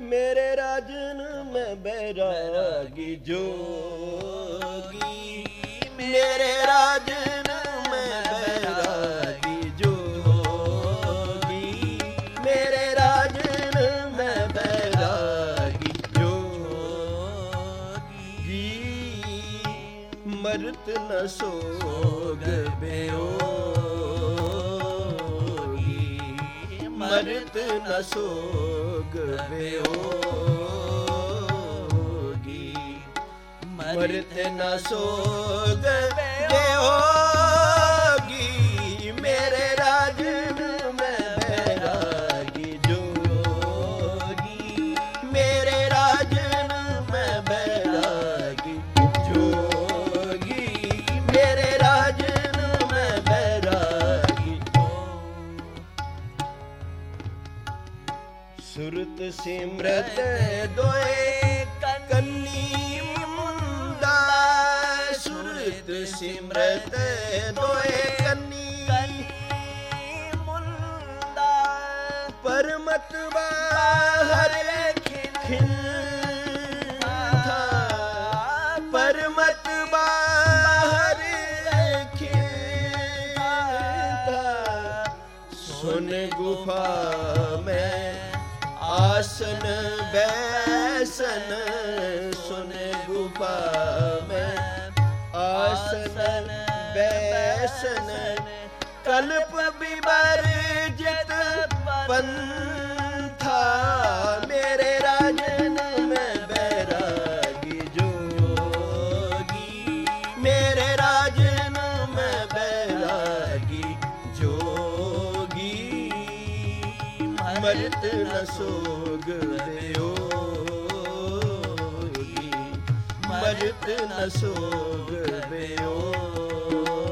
ਮੇਰੇ ਰਾਜਨ ਮੈਂ ਬੈਰਾਗੀ ਜੋਗੀ। ਮੇਰੇ ਰਾਜਨ ਮੈਂ ਬੈਰਾਗੀ ਜੋਗੀ। ਮੇਰੇ ਰਾਜਨ ਮੈਂ ਬੈਰਾਗੀ ਜੋਗੀ। ਮਰਤ ਨ ਸੋਗ ਬਿਓਗੀ। ਮਰਤ ਨ ਸੋਗ ਬਿਓਗੀ ਮਰਤ ਨਾ ਸੋਗ ਬਿਓਗੀ ਸੁਰਤ ਸਿਮਰਤ ਦੋਏ ਕੰਨੀ ਮੁੰਦਾ ਸੁਰਤ ਸਿਮਰਤ ਦੋਏ ਕੰਨੀ ਮੁੰਦਾ ਪਰਮਤ ਬਾਹਰ ਖਿੰਥਾ ਪਰਮਤ ਬਾਹਰ ਖਿੰਥਾ ਸੁਨ ਗੁਫਾ ਆਸਨ ਬੈਸਨ ਸੁਨ ਮੈਂ। ਆਸਨ ਬੈਸਨ ਕਲਪ ਬਿਬਰ ਜਿਤ ਪੰਥਾ ਮਰਤ ਨ ਸੋਗ ਬਿਓਗੀ ਮਰਤ ਨ ਸੋਗ ਬਿਓਗੀ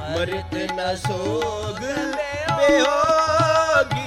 ਮਰਤ ਨ ਸੋਗ ਬਿਓਗੀ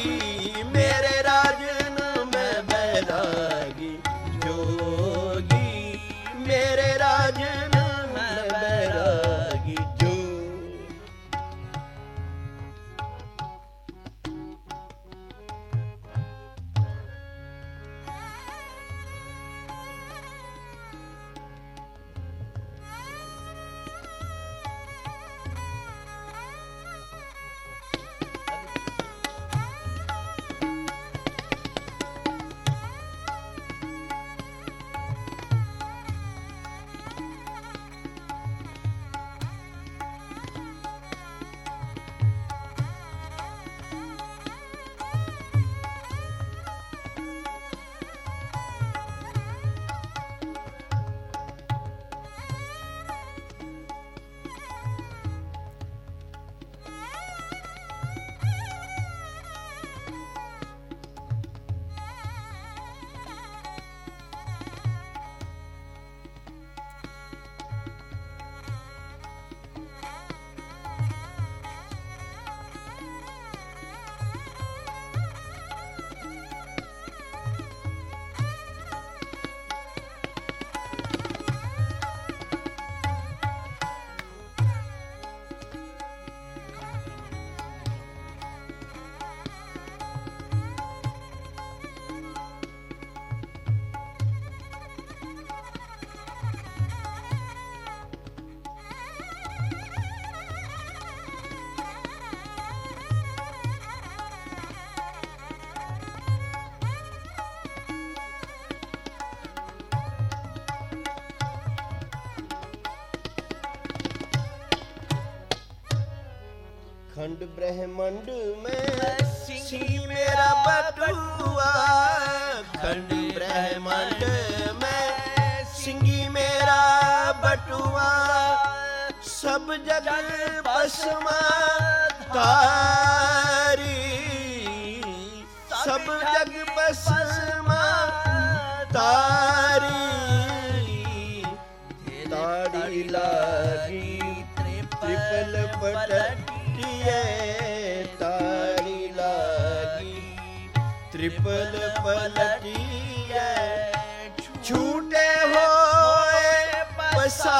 ਖੰਡ ਬ੍ਰਹਮੰਡ ਮੈਂ ਸਿੰਘੀ ਮੇਰਾ ਬਟੂਆ ਖੰਡ ਬ੍ਰਹਮੰਡ ਮੈਂ ਸਿੰਘੀ ਮੇਰਾ ਬਟੂਆ ਸਭ ਜਗ ਪਸਮਾ ਤਾਰੀ ਸਭ ਜਗ ਪਸਮਾ ਤਾਰੀ ਤਾਰੀ ਲਾਗੀ ਤ੍ਰਿਪਲ ਪਟਕੀ ਪਲਟੀਏ ਤਾਰੀ ਲਾਗੀ। ਤ੍ਰਿਪਲ ਪਲਟੀਏ ਛੂਟੇ ਹੋਏ ਪਸਾਰੀ।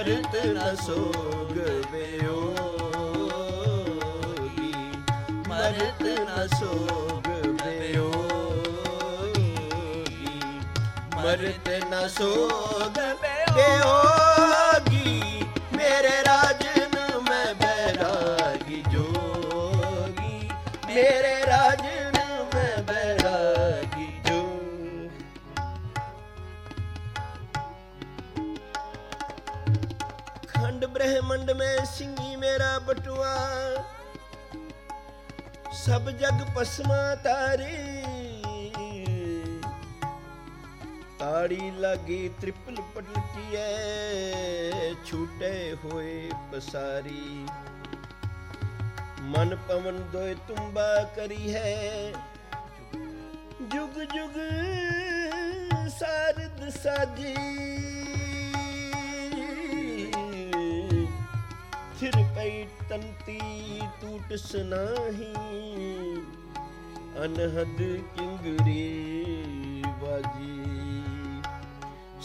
ਸੋਗ ਵਿਯੋਗੀ ਮਰਤ ਨ ਸੋਗ ਵਿਯੋਗੀ ਮਰਤ ਨ ਸੋਗ ਵਿਯੋਗੀ अखंड ब्रह्मंड में सिंगी मेरा बटुआ सब जग पसमा तारी ताड़ी लागी त्रिपल पटकी है छूटे होए पसारी मन पवन दोय तुम्बा करी है जुग जुग सारद साजी स्थिर कई तंती टूट सनाही अनहद बाजी।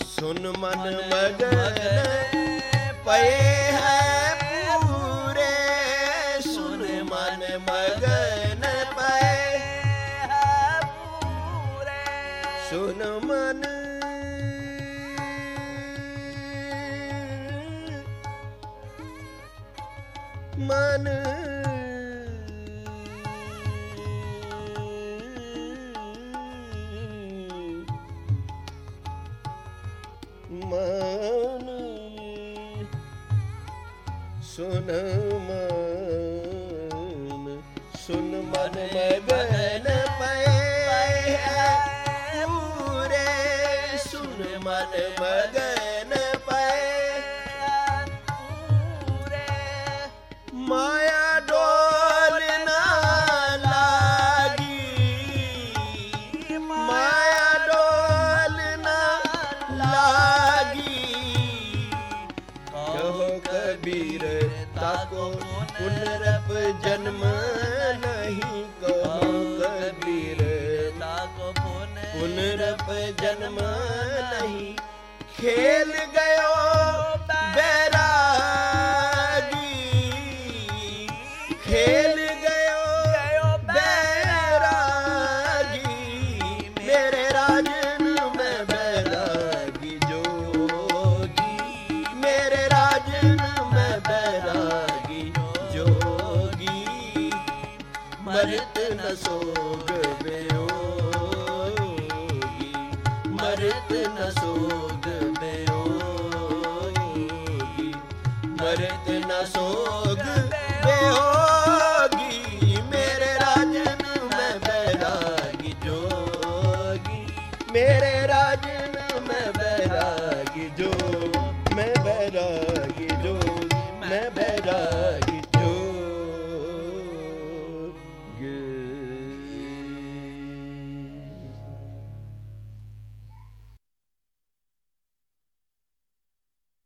सुन मन मगन पे है पूरे। सुन मन मगन पे है पूरे। सुन मन ਸੁਨ ਮਨ ਸੁਨ ਮਨ ਮਗਨ ਜਨਮ ਨਹੀਂ ਕਹੋ ਕਬੀਰ। ਪੁਨਰਪ ਜਨਮ ਨਹੀਂ। ਖੇਲ ਗਇਓ ਮਰਤ ਨਾ ਸੋਗ। ਬੇਹੋਗੀ, ਮੇਰੇ ਰਾਜਨ ਮੈਂ ਬੈਰਾਗੀ ਜੋਗੀ। ਮੇਰੇ ਰਾਜਨ ਮੈਂ ਬੈਰਾਗੀ ਜੋ ਮੈਂ ਬੈਰਾਗੀ ਜੋ ਮੈਂ ਬੈਰਾਗੀ